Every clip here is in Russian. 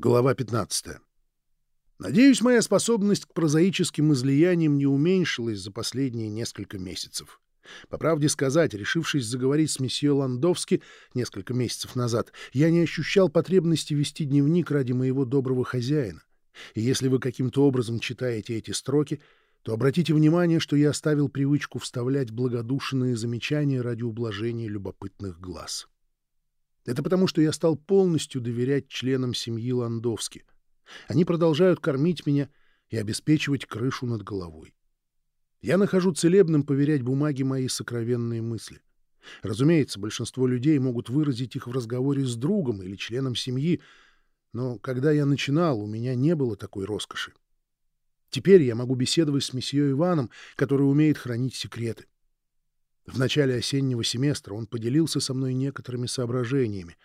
Глава 15. Надеюсь, моя способность к прозаическим излияниям не уменьшилась за последние несколько месяцев. По правде сказать, решившись заговорить с месье Ландовски несколько месяцев назад, я не ощущал потребности вести дневник ради моего доброго хозяина. И если вы каким-то образом читаете эти строки, то обратите внимание, что я оставил привычку вставлять благодушные замечания ради ублажения любопытных глаз. Это потому, что я стал полностью доверять членам семьи Ландовски. Они продолжают кормить меня и обеспечивать крышу над головой. Я нахожу целебным поверять бумаге мои сокровенные мысли. Разумеется, большинство людей могут выразить их в разговоре с другом или членом семьи, но когда я начинал, у меня не было такой роскоши. Теперь я могу беседовать с месье Иваном, который умеет хранить секреты. В начале осеннего семестра он поделился со мной некоторыми соображениями.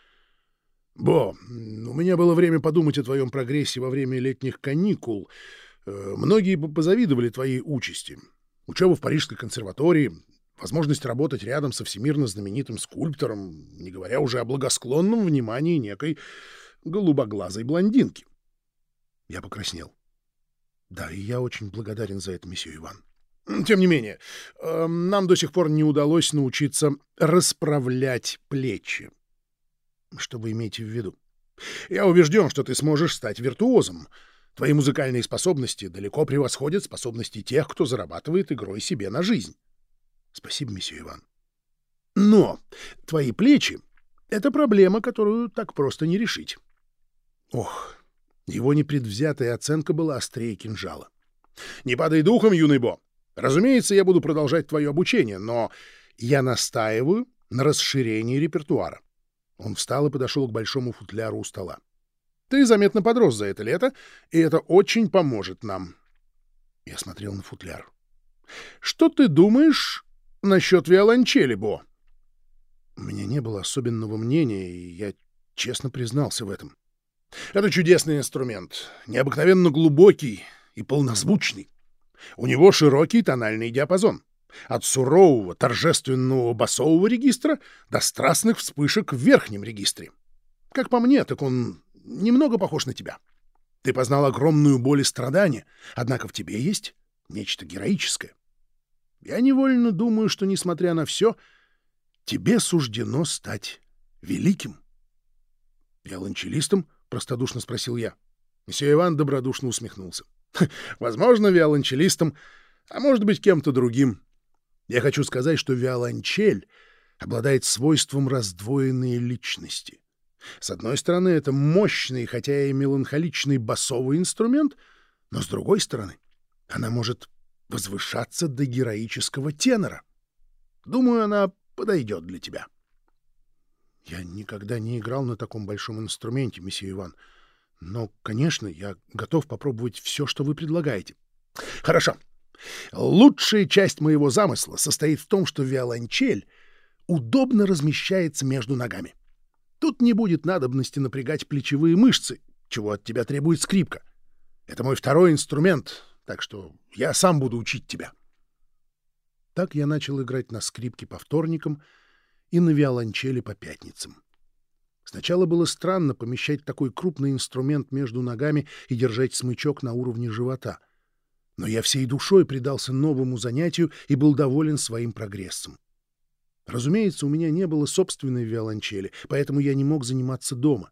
«Бо, у меня было время подумать о твоем прогрессе во время летних каникул. Э, многие бы позавидовали твоей участи. Учеба в Парижской консерватории, возможность работать рядом со всемирно знаменитым скульптором, не говоря уже о благосклонном внимании некой голубоглазой блондинки». Я покраснел. «Да, и я очень благодарен за это, месье Иван». Тем не менее, эм, нам до сих пор не удалось научиться расправлять плечи. Что вы имеете в виду? Я убежден, что ты сможешь стать виртуозом. Твои музыкальные способности далеко превосходят способности тех, кто зарабатывает игрой себе на жизнь. Спасибо, месье Иван. Но твои плечи — это проблема, которую так просто не решить. Ох, его непредвзятая оценка была острее кинжала. Не падай духом, юный Бо. Разумеется, я буду продолжать твое обучение, но я настаиваю на расширении репертуара. Он встал и подошел к большому футляру у стола. Ты заметно подрос за это лето, и это очень поможет нам. Я смотрел на футляр. Что ты думаешь насчет виолончели, Бо? У меня не было особенного мнения, и я честно признался в этом. Это чудесный инструмент, необыкновенно глубокий и полнозвучный. У него широкий тональный диапазон. От сурового, торжественного басового регистра до страстных вспышек в верхнем регистре. Как по мне, так он немного похож на тебя. Ты познал огромную боль и страдания, однако в тебе есть нечто героическое. Я невольно думаю, что, несмотря на все, тебе суждено стать великим. — Виолончелистом? — простодушно спросил я. Месье Иван добродушно усмехнулся. Возможно, виолончелистом, а может быть, кем-то другим. Я хочу сказать, что виолончель обладает свойством раздвоенной личности. С одной стороны, это мощный, хотя и меланхоличный басовый инструмент, но с другой стороны, она может возвышаться до героического тенора. Думаю, она подойдет для тебя. Я никогда не играл на таком большом инструменте, месье Иван. — но, конечно, я готов попробовать все, что вы предлагаете. Хорошо. Лучшая часть моего замысла состоит в том, что виолончель удобно размещается между ногами. Тут не будет надобности напрягать плечевые мышцы, чего от тебя требует скрипка. Это мой второй инструмент, так что я сам буду учить тебя. Так я начал играть на скрипке по вторникам и на виолончели по пятницам. Сначала было странно помещать такой крупный инструмент между ногами и держать смычок на уровне живота. Но я всей душой предался новому занятию и был доволен своим прогрессом. Разумеется, у меня не было собственной виолончели, поэтому я не мог заниматься дома.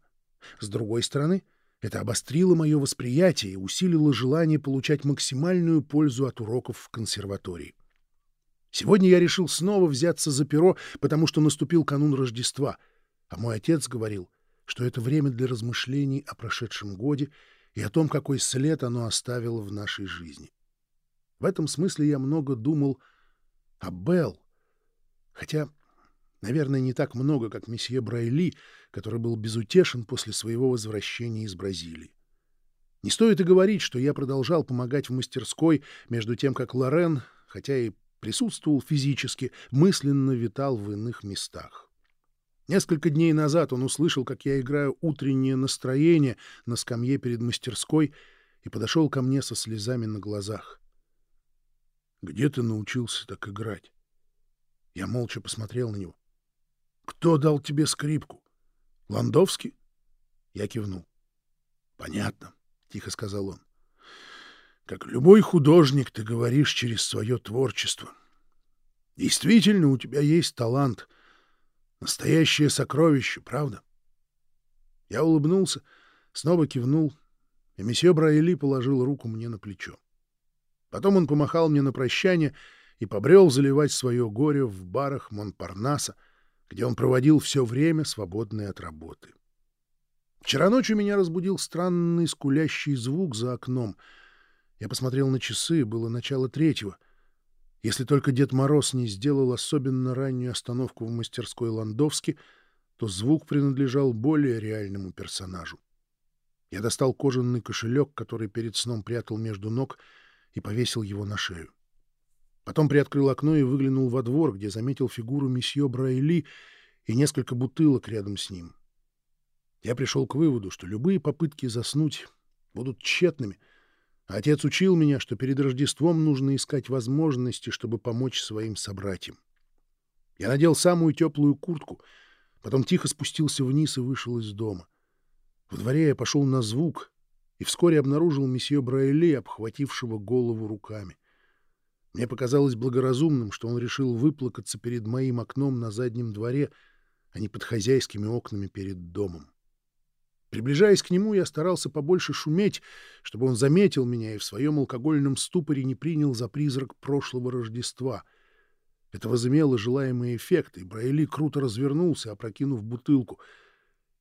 С другой стороны, это обострило мое восприятие и усилило желание получать максимальную пользу от уроков в консерватории. Сегодня я решил снова взяться за перо, потому что наступил канун Рождества — а мой отец говорил, что это время для размышлений о прошедшем годе и о том, какой след оно оставило в нашей жизни. В этом смысле я много думал о Белл, хотя, наверное, не так много, как месье Брайли, который был безутешен после своего возвращения из Бразилии. Не стоит и говорить, что я продолжал помогать в мастерской, между тем, как Лорен, хотя и присутствовал физически, мысленно витал в иных местах. Несколько дней назад он услышал, как я играю утреннее настроение на скамье перед мастерской и подошел ко мне со слезами на глазах. «Где ты научился так играть?» Я молча посмотрел на него. «Кто дал тебе скрипку? Ландовский?» Я кивнул. Понятно, — тихо сказал он. Как любой художник ты говоришь через свое творчество. Действительно, у тебя есть талант. Настоящее сокровище, правда? Я улыбнулся, снова кивнул, и месье Брайли положил руку мне на плечо. Потом он помахал мне на прощание и побрел заливать свое горе в барах Монпарнаса, где он проводил все время, свободное от работы. Вчера ночью меня разбудил странный скулящий звук за окном. Я посмотрел на часы, было начало третьего. Если только Дед Мороз не сделал особенно раннюю остановку в мастерской Ландовски, то звук принадлежал более реальному персонажу. Я достал кожаный кошелек, который перед сном прятал между ног, и повесил его на шею. Потом приоткрыл окно и выглянул во двор, где заметил фигуру месье Брайли и несколько бутылок рядом с ним. Я пришел к выводу, что любые попытки заснуть будут тщетными. Отец учил меня, что перед Рождеством нужно искать возможности, чтобы помочь своим собратьям. Я надел самую теплую куртку, потом тихо спустился вниз и вышел из дома. В дворе я пошел на звук и вскоре обнаружил месье Брайли, обхватившего голову руками. Мне показалось благоразумным, что он решил выплакаться перед моим окном на заднем дворе, а не под хозяйскими окнами перед домом. Приближаясь к нему, я старался побольше шуметь, чтобы он заметил меня и в своем алкогольном ступоре не принял за призрак прошлого Рождества. Это возымело желаемый эффект, и Брайли круто развернулся, опрокинув бутылку.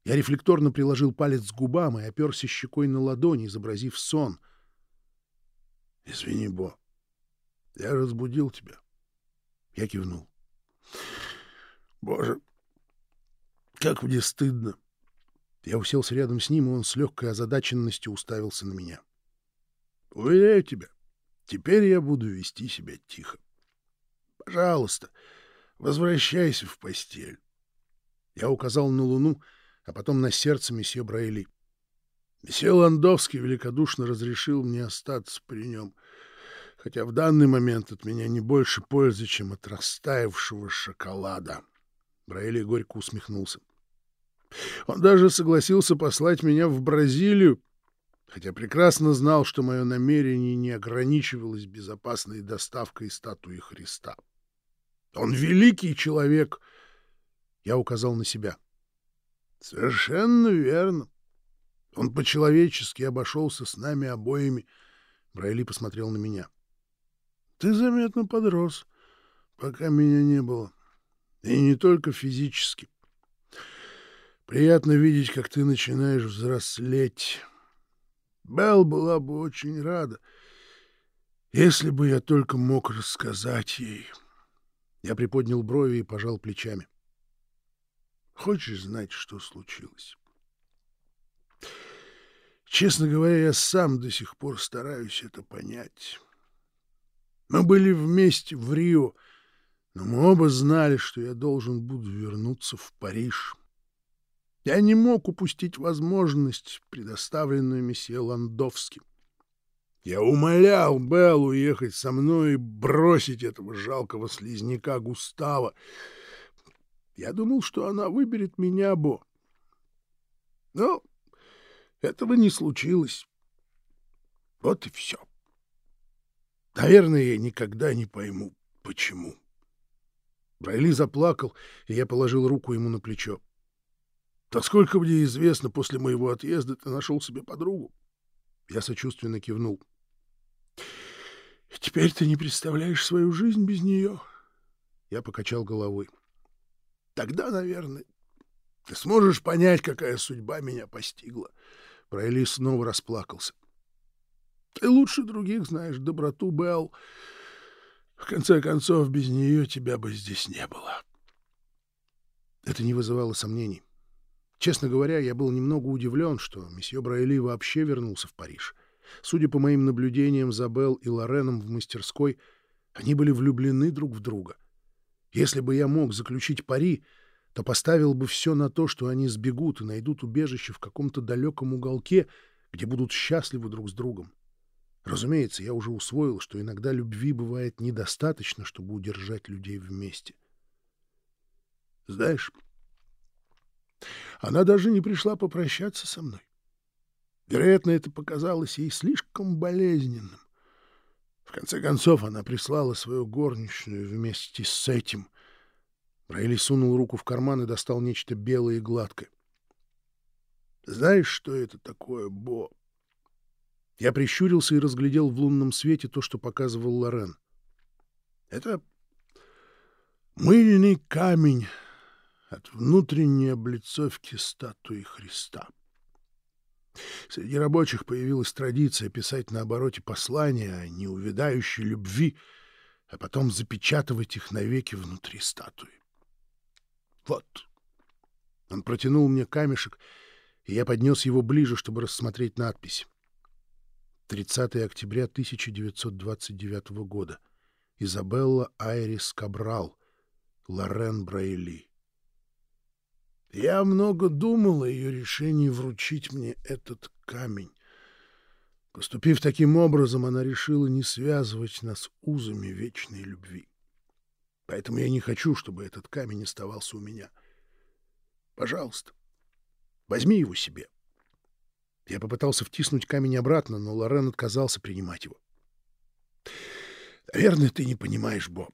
Я рефлекторно приложил палец к губам и оперся щекой на ладони, изобразив сон. — Извини, Бо, я разбудил тебя. Я кивнул. — Боже, как мне стыдно! Я уселся рядом с ним, и он с легкой озадаченностью уставился на меня. — Уверяю тебя, теперь я буду вести себя тихо. Пожалуйста, возвращайся в постель. Я указал на луну, а потом на сердце месье Брайли. Месье Ландовский великодушно разрешил мне остаться при нем, хотя в данный момент от меня не больше пользы, чем от растаявшего шоколада. Брайли горько усмехнулся. Он даже согласился послать меня в Бразилию, хотя прекрасно знал, что мое намерение не ограничивалось безопасной доставкой статуи Христа. Он великий человек, я указал на себя. Совершенно верно. Он по-человечески обошелся с нами обоими. Брайли посмотрел на меня. Ты заметно подрос, пока меня не было. И не только физически. Приятно видеть, как ты начинаешь взрослеть. Белл была бы очень рада, если бы я только мог рассказать ей. Я приподнял брови и пожал плечами. Хочешь знать, что случилось? Честно говоря, я сам до сих пор стараюсь это понять. Мы были вместе в Рио, но мы оба знали, что я должен буду вернуться в Париж. Я не мог упустить возможность, предоставленную месье Ландовским. Я умолял Беллу ехать со мной и бросить этого жалкого слизняка Густава. Я думал, что она выберет меня, Бо. Но этого не случилось. Вот и все. Наверное, я никогда не пойму, почему. Брайли заплакал, и я положил руку ему на плечо. Так сколько мне известно, после моего отъезда ты нашел себе подругу? Я сочувственно кивнул. Теперь ты не представляешь свою жизнь без нее. Я покачал головой. Тогда, наверное, ты сможешь понять, какая судьба меня постигла. Прайли снова расплакался. Ты лучше других знаешь доброту, Белл. В конце концов, без нее тебя бы здесь не было. Это не вызывало сомнений. Честно говоря, я был немного удивлен, что месье Брайли вообще вернулся в Париж. Судя по моим наблюдениям за Белл и Лореном в мастерской, они были влюблены друг в друга. Если бы я мог заключить пари, то поставил бы все на то, что они сбегут и найдут убежище в каком-то далеком уголке, где будут счастливы друг с другом. Разумеется, я уже усвоил, что иногда любви бывает недостаточно, чтобы удержать людей вместе. Знаешь, она даже не пришла попрощаться со мной. Вероятно, это показалось ей слишком болезненным. В конце концов, она прислала свою горничную вместе с этим. Райли сунул руку в карман и достал нечто белое и гладкое. «Знаешь, что это такое, Бо?» Я прищурился и разглядел в лунном свете то, что показывал Лорен. «Это мыльный камень от внутренней облицовки статуи Христа». Среди рабочих появилась традиция писать на обороте послания о неувядающей любви, а потом запечатывать их навеки внутри статуи. Вот. Он протянул мне камешек, и я поднес его ближе, чтобы рассмотреть надпись. 30 октября 1929 года. Изабелла Айрис Кабрал, Лорен Брайли. Я много думал о ее решении вручить мне этот камень. Поступив таким образом, она решила не связывать нас узами вечной любви. Поэтому я не хочу, чтобы этот камень оставался у меня. Пожалуйста, возьми его себе. Я попытался втиснуть камень обратно, но Лорен отказался принимать его. Наверное, ты не понимаешь, Боб.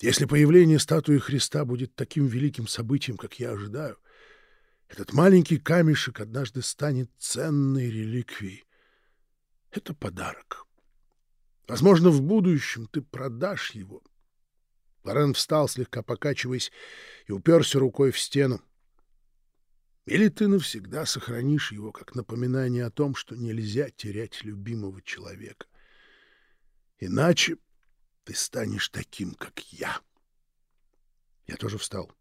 Если появление статуи Христа будет таким великим событием, как я ожидаю, этот маленький камешек однажды станет ценной реликвией. Это подарок. Возможно, в будущем ты продашь его. Лорен встал, слегка покачиваясь, и уперся рукой в стену. Или ты навсегда сохранишь его как напоминание о том, что нельзя терять любимого человека. Иначе ты станешь таким, как я. Я тоже встал.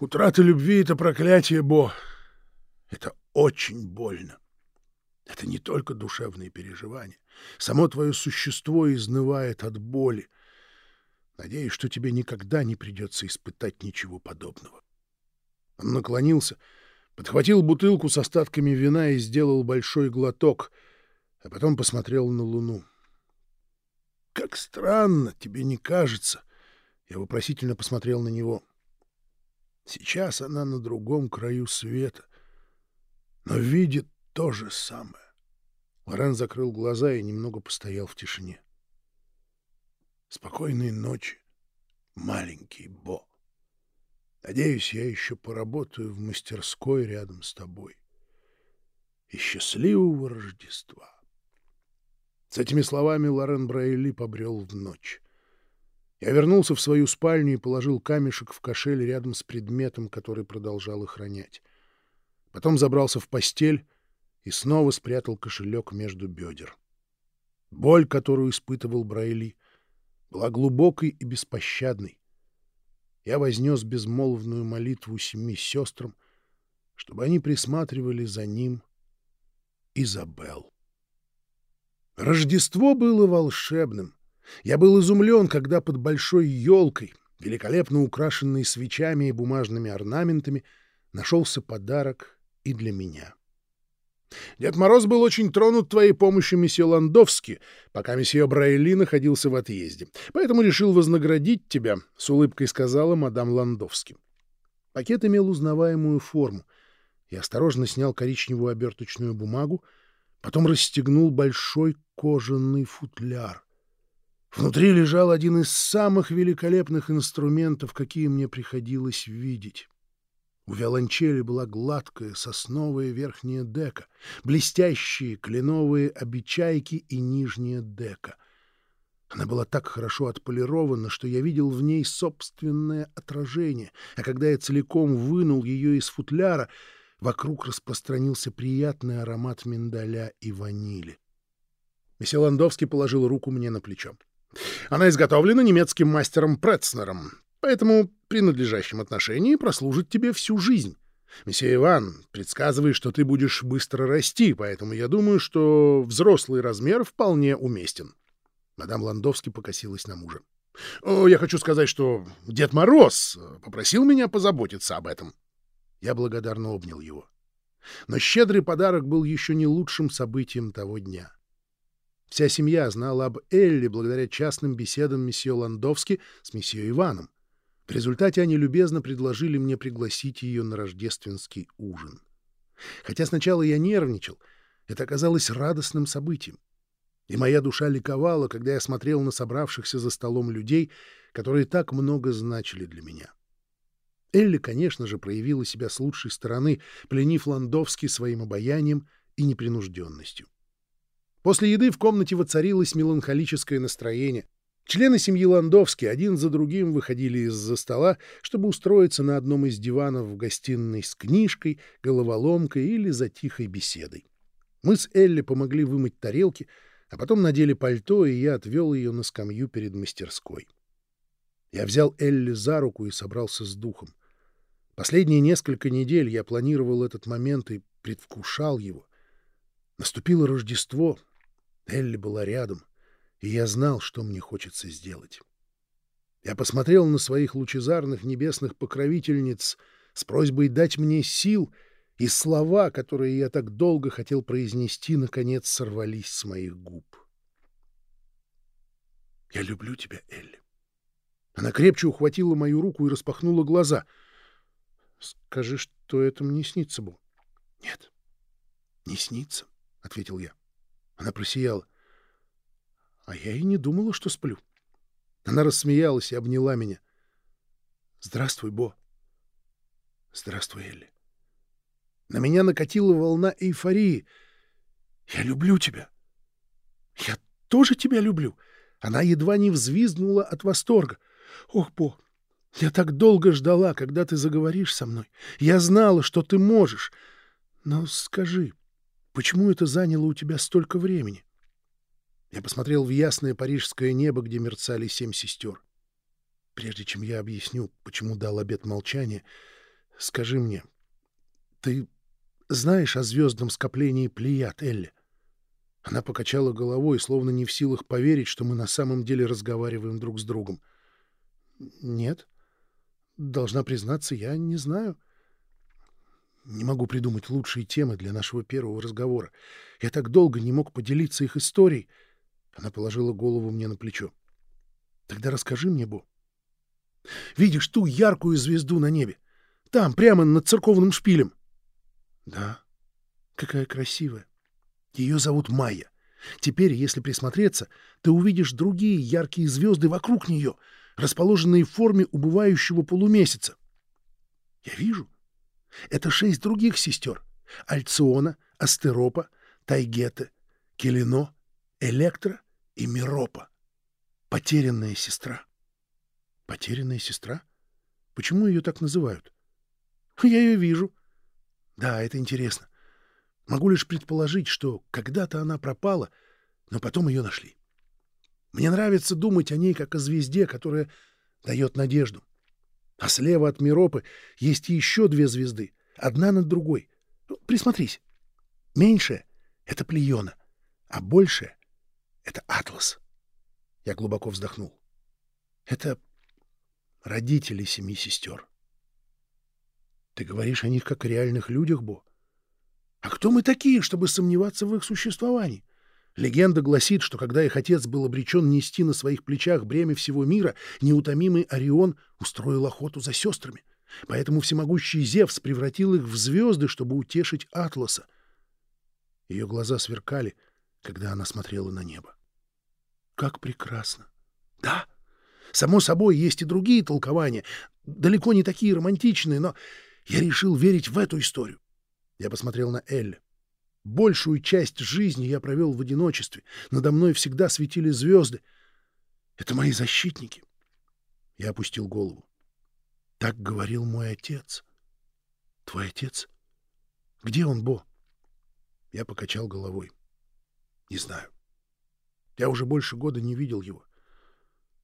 Утрата любви — это проклятие, Бо. Это очень больно. Это не только душевные переживания. Само твое существо изнывает от боли. Надеюсь, что тебе никогда не придется испытать ничего подобного. Он наклонился, подхватил бутылку с остатками вина и сделал большой глоток, а потом посмотрел на луну. Как странно, тебе не кажется? Я вопросительно посмотрел на него. Сейчас она на другом краю света, но видит то же самое. Лорен закрыл глаза и немного постоял в тишине. Спокойной ночи, маленький Бо. Надеюсь, я еще поработаю в мастерской рядом с тобой. И счастливого Рождества! С этими словами Лорен Брайли побрел в ночь. Я вернулся в свою спальню и положил камешек в кошель рядом с предметом, который продолжал охранять. Потом забрался в постель и снова спрятал кошелек между бедер. Боль, которую испытывал Брайли, была глубокой и беспощадной. Я вознес безмолвную молитву семи сестрам, чтобы они присматривали за ним Изабелл. Рождество было волшебным. Я был изумлен, когда под большой елкой, великолепно украшенной свечами и бумажными орнаментами, нашелся подарок и для меня. Дед Мороз был очень тронут твоей помощью, месье Ландовски, пока месье Брайли находился в отъезде. Поэтому решил вознаградить тебя, — с улыбкой сказала мадам Ландовски. Пакет имел узнаваемую форму. Я осторожно снял коричневую оберточную бумагу, потом расстегнул большой кожаный футляр. Внутри лежал один из самых великолепных инструментов, какие мне приходилось видеть. У виолончели была гладкая сосновая верхняя дека, блестящие кленовые обечайки и нижняя дека. Она была так хорошо отполирована, что я видел в ней собственное отражение, а когда я целиком вынул ее из футляра — Вокруг распространился приятный аромат миндаля и ванили. Месье Ландовский положил руку мне на плечо. Она изготовлена немецким мастером Прецнером, поэтому при надлежащем отношении прослужит тебе всю жизнь. Месье Иван предсказывает, что ты будешь быстро расти, поэтому я думаю, что взрослый размер вполне уместен. Мадам Ландовский покосилась на мужа. — Я хочу сказать, что Дед Мороз попросил меня позаботиться об этом. Я благодарно обнял его. Но щедрый подарок был еще не лучшим событием того дня. Вся семья знала об Элли благодаря частным беседам месье Ландовски с месье Иваном. В результате они любезно предложили мне пригласить ее на рождественский ужин. Хотя сначала я нервничал, это оказалось радостным событием. И моя душа ликовала, когда я смотрел на собравшихся за столом людей, которые так много значили для меня. Элли, конечно же, проявила себя с лучшей стороны, пленив Ландовский своим обаянием и непринужденностью. После еды в комнате воцарилось меланхолическое настроение. Члены семьи Ландовски один за другим выходили из-за стола, чтобы устроиться на одном из диванов в гостиной с книжкой, головоломкой или за тихой беседой. Мы с Элли помогли вымыть тарелки, а потом надели пальто, и я отвел ее на скамью перед мастерской. Я взял Элли за руку и собрался с духом. Последние несколько недель я планировал этот момент и предвкушал его. Наступило Рождество, Элли была рядом, и я знал, что мне хочется сделать. Я посмотрел на своих лучезарных небесных покровительниц с просьбой дать мне сил, и слова, которые я так долго хотел произнести, наконец сорвались с моих губ. «Я люблю тебя, Элли». Она крепче ухватила мою руку и распахнула глаза. «Скажи, что это мне снится, Бо». «Нет, не снится», — ответил я. Она просияла. А я и не думала, что сплю. Она рассмеялась и обняла меня. «Здравствуй, Бо». «Здравствуй, Элли». На меня накатила волна эйфории. «Я люблю тебя». «Я тоже тебя люблю». Она едва не взвизгнула от восторга. «Ох, Бо, я так долго ждала, когда ты заговоришь со мной. Я знала, что ты можешь. Но скажи, почему это заняло у тебя столько времени?» Я посмотрел в ясное парижское небо, где мерцали семь сестер. Прежде чем я объясню, почему дал обет молчания, скажи мне, ты знаешь о звездном скоплении Плеяд, Элли? Она покачала головой, словно не в силах поверить, что мы на самом деле разговариваем друг с другом. Нет. Должна признаться, я не знаю. Не могу придумать лучшие темы для нашего первого разговора. Я так долго не мог поделиться их историей. Она положила голову мне на плечо. Тогда расскажи мне, Бо. Видишь ту яркую звезду на небе? Там, прямо над церковным шпилем. Да. Какая красивая. Ее зовут Майя. Теперь, если присмотреться, ты увидишь другие яркие звезды вокруг нее, расположенные в форме убывающего полумесяца. Я вижу. Это шесть других сестер. Альциона, Астеропа, Тайгета, Келино, Электра и Миропа. Потерянная сестра. Потерянная сестра? Почему ее так называют? Я ее вижу. Да, это интересно. Могу лишь предположить, что когда-то она пропала, но потом ее нашли. Мне нравится думать о ней как о звезде, которая дает надежду. А слева от Миропы есть еще две звезды, одна над другой. Ну, присмотрись. Меньшая — это Плеона, а большая это Атлас. Я глубоко вздохнул. Это родители семи сестер. Ты говоришь о них как о реальных людях, Бо? А кто мы такие, чтобы сомневаться в их существовании? Легенда гласит, что когда их отец был обречен нести на своих плечах бремя всего мира, неутомимый Орион устроил охоту за сестрами. Поэтому всемогущий Зевс превратил их в звезды, чтобы утешить Атласа. Ее глаза сверкали, когда она смотрела на небо. Как прекрасно! Да, само собой, есть и другие толкования, далеко не такие романтичные, но я решил верить в эту историю. Я посмотрел на Элли. Большую часть жизни я провел в одиночестве. Надо мной всегда светили звезды. Это мои защитники. Я опустил голову. Так говорил мой отец. Твой отец? Где он, Бо? Я покачал головой. Не знаю. Я уже больше года не видел его.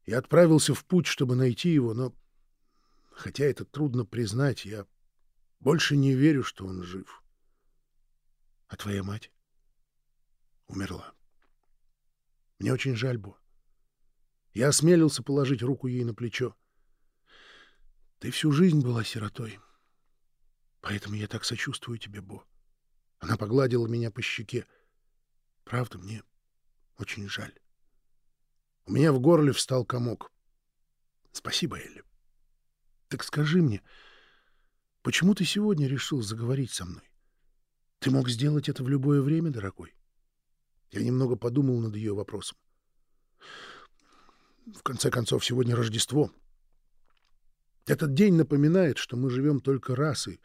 Я отправился в путь, чтобы найти его, но, хотя это трудно признать, я больше не верю, что он жив. А твоя мать умерла. Мне очень жаль, Бо. Я осмелился положить руку ей на плечо. Ты всю жизнь была сиротой, поэтому я так сочувствую тебе, Бо. Она погладила меня по щеке. Правда, мне очень жаль. У меня в горле встал комок. Спасибо, Элли. Так скажи мне, почему ты сегодня решил заговорить со мной? Ты мог сделать это в любое время, дорогой. Я немного подумал над ее вопросом. В конце концов, сегодня Рождество. Этот день напоминает, что мы живем только раз и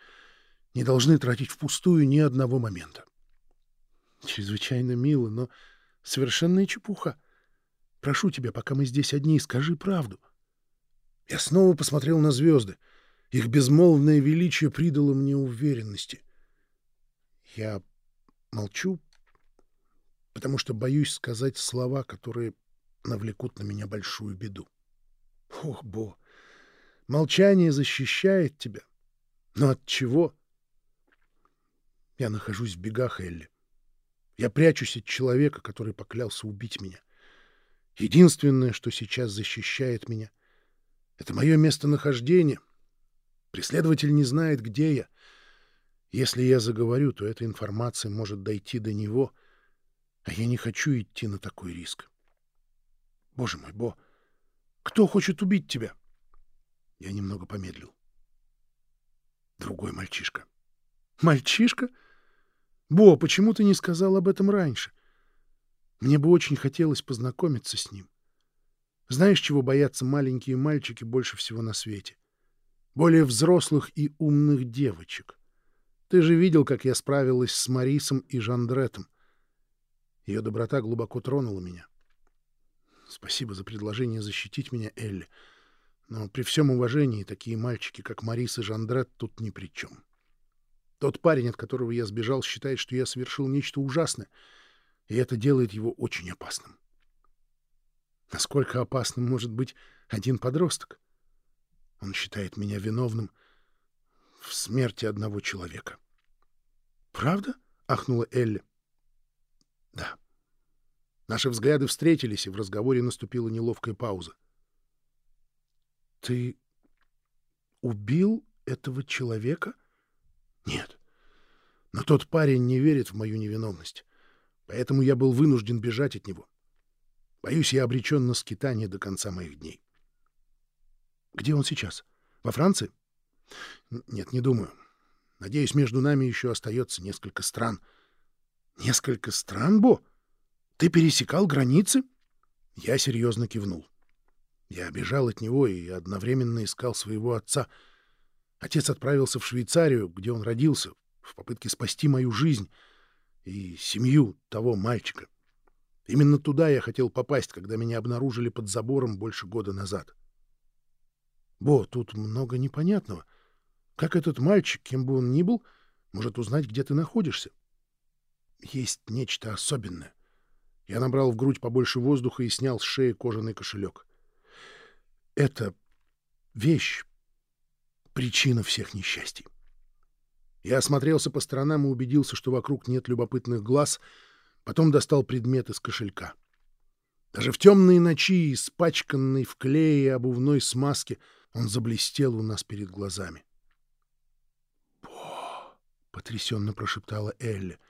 не должны тратить впустую ни одного момента. Чрезвычайно мило, но совершенная чепуха. Прошу тебя, пока мы здесь одни, скажи правду. Я снова посмотрел на звезды. Их безмолвное величие придало мне уверенности. Я молчу, потому что боюсь сказать слова, которые навлекут на меня большую беду. Ох, Бо, молчание защищает тебя. Но от чего? Я нахожусь в бегах, Элли. Я прячусь от человека, который поклялся убить меня. Единственное, что сейчас защищает меня, — это мое местонахождение. Преследователь не знает, где я. Если я заговорю, то эта информация может дойти до него, а я не хочу идти на такой риск. Боже мой, Бо, кто хочет убить тебя? Я немного помедлил. Другой мальчишка. Мальчишка? Бо, почему ты не сказал об этом раньше? Мне бы очень хотелось познакомиться с ним. Знаешь, чего боятся маленькие мальчики больше всего на свете? Более взрослых и умных девочек. Ты же видел, как я справилась с Марисом и Жандретом. Ее доброта глубоко тронула меня. Спасибо за предложение защитить меня, Элли. Но при всем уважении такие мальчики, как Марис и Жандрет, тут ни при чем. Тот парень, от которого я сбежал, считает, что я совершил нечто ужасное, и это делает его очень опасным. Насколько опасным может быть один подросток? Он считает меня виновным в смерти одного человека. «Правда?» — ахнула Элли. «Да». Наши взгляды встретились, и в разговоре наступила неловкая пауза. «Ты убил этого человека?» «Нет. Но тот парень не верит в мою невиновность, поэтому я был вынужден бежать от него. Боюсь, я обречен на скитание до конца моих дней». «Где он сейчас? Во Франции?» «Нет, не думаю. Надеюсь, между нами еще остается несколько стран». «Несколько стран, Бо?» Ты пересекал границы? Я серьезно кивнул. Я бежал от него и одновременно искал своего отца. Отец отправился в Швейцарию, где он родился, в попытке спасти мою жизнь и семью того мальчика. Именно туда я хотел попасть, когда меня обнаружили под забором больше года назад. Бо, тут много непонятного. Как этот мальчик, кем бы он ни был, может узнать, где ты находишься? Есть нечто особенное. Я набрал в грудь побольше воздуха и снял с шеи кожаный кошелек. Это вещь — причина всех несчастий. Я осмотрелся по сторонам и убедился, что вокруг нет любопытных глаз, потом достал предмет из кошелька. Даже в темные ночи, испачканный в клее и обувной смазке, он заблестел у нас перед глазами. Потрясенно прошептала Элли —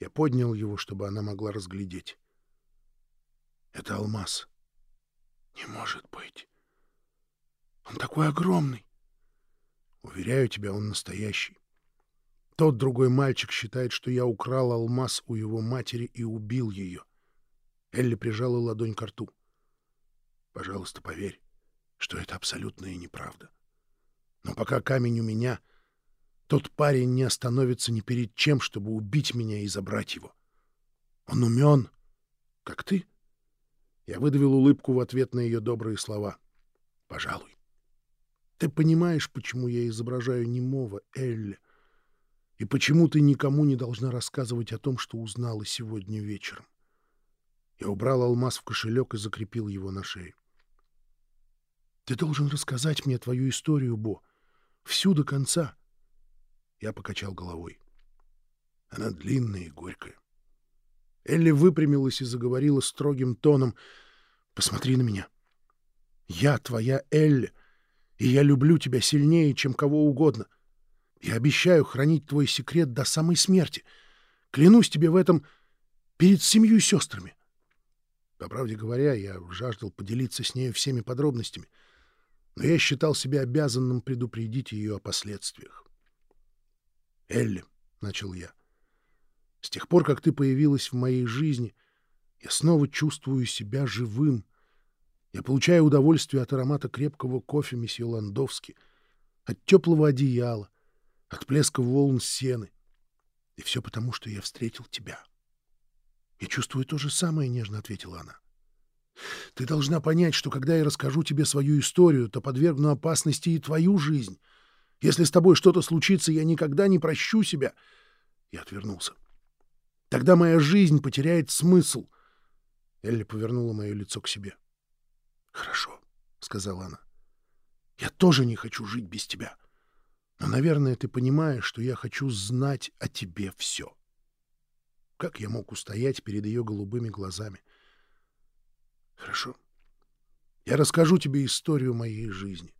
я поднял его, чтобы она могла разглядеть. Это алмаз. Не может быть. Он такой огромный. Уверяю тебя, он настоящий. Тот другой мальчик считает, что я украл алмаз у его матери и убил ее. Элли прижала ладонь к рту. Пожалуйста, поверь, что это абсолютная неправда. Но пока камень у меня, тот парень не остановится ни перед чем, чтобы убить меня и забрать его. Он умен, как ты. Я выдавил улыбку в ответ на ее добрые слова. Пожалуй. Ты понимаешь, почему я изображаю немого, Элли, и почему ты никому не должна рассказывать о том, что узнала сегодня вечером. Я убрал алмаз в кошелек и закрепил его на шее. Ты должен рассказать мне твою историю, Бо, всю до конца. Я покачал головой. Она длинная и горькая. Элли выпрямилась и заговорила строгим тоном. «Посмотри на меня. Я твоя Элли, и я люблю тебя сильнее, чем кого угодно. Я обещаю хранить твой секрет до самой смерти. Клянусь тебе в этом перед семью сестрами». По правде говоря, я жаждал поделиться с нею всеми подробностями, но я считал себя обязанным предупредить ее о последствиях. «Элли», — начал я, С тех пор, как ты появилась в моей жизни, я снова чувствую себя живым. Я получаю удовольствие от аромата крепкого кофе месье Ландовски, от теплого одеяла, от плеска волн сены. И все потому, что я встретил тебя. — Я чувствую то же самое, — нежно ответила она. — Ты должна понять, что когда я расскажу тебе свою историю, то подвергну опасности и твою жизнь. Если с тобой что-то случится, я никогда не прощу себя. Я отвернулся. Тогда моя жизнь потеряет смысл. Элли повернула мое лицо к себе. — Хорошо, — сказала она. — Я тоже не хочу жить без тебя. Но, наверное, ты понимаешь, что я хочу знать о тебе все. Как я мог устоять перед ее голубыми глазами? Хорошо. Я расскажу тебе историю моей жизни.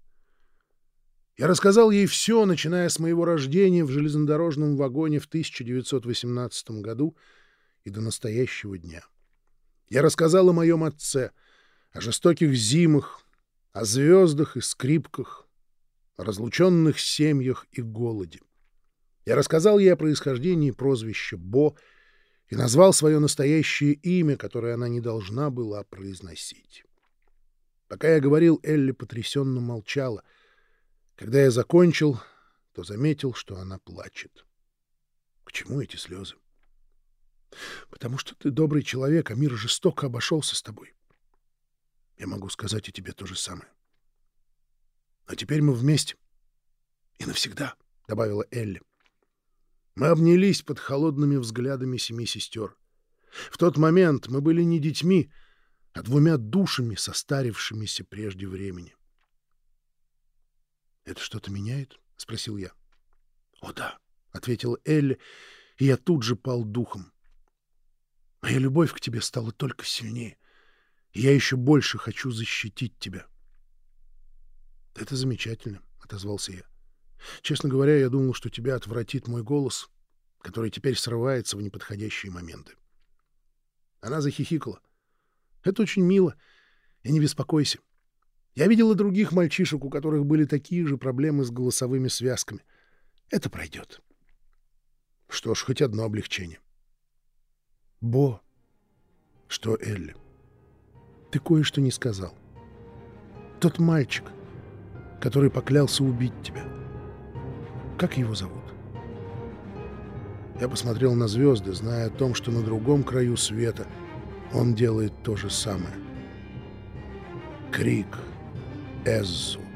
Я рассказал ей все, начиная с моего рождения в железнодорожном вагоне в 1918 году и до настоящего дня. Я рассказал о моем отце, о жестоких зимах, о звездах и скрипках, о разлученных семьях и голоде. Я рассказал ей о происхождении прозвища Бо и назвал свое настоящее имя, которое она не должна была произносить. Пока я говорил, Элли потрясенно молчала. Когда я закончил, то заметил, что она плачет. К чему эти слезы? Потому что ты добрый человек, а мир жестоко обошелся с тобой. Я могу сказать о тебе то же самое. А теперь мы вместе. И навсегда, — добавила Элли. Мы обнялись под холодными взглядами семи сестер. В тот момент мы были не детьми, а двумя душами, состарившимися прежде времени. — Это что-то меняет? — спросил я. — О да, — ответила Элли, и я тут же пал духом. Моя любовь к тебе стала только сильнее, и я еще больше хочу защитить тебя. — Это замечательно, — отозвался я. Честно говоря, я думал, что тебя отвратит мой голос, который теперь срывается в неподходящие моменты. Она захихикала. Это очень мило. И не беспокойся. Я видела других мальчишек, у которых были такие же проблемы с голосовыми связками. Это пройдет. Что ж, хоть одно облегчение. Бо. Что, Элли? Ты кое-что не сказал. Тот мальчик, который поклялся убить тебя. Как его зовут? Я посмотрел на звезды, зная о том, что на другом краю света он делает то же самое. Крик Ezo.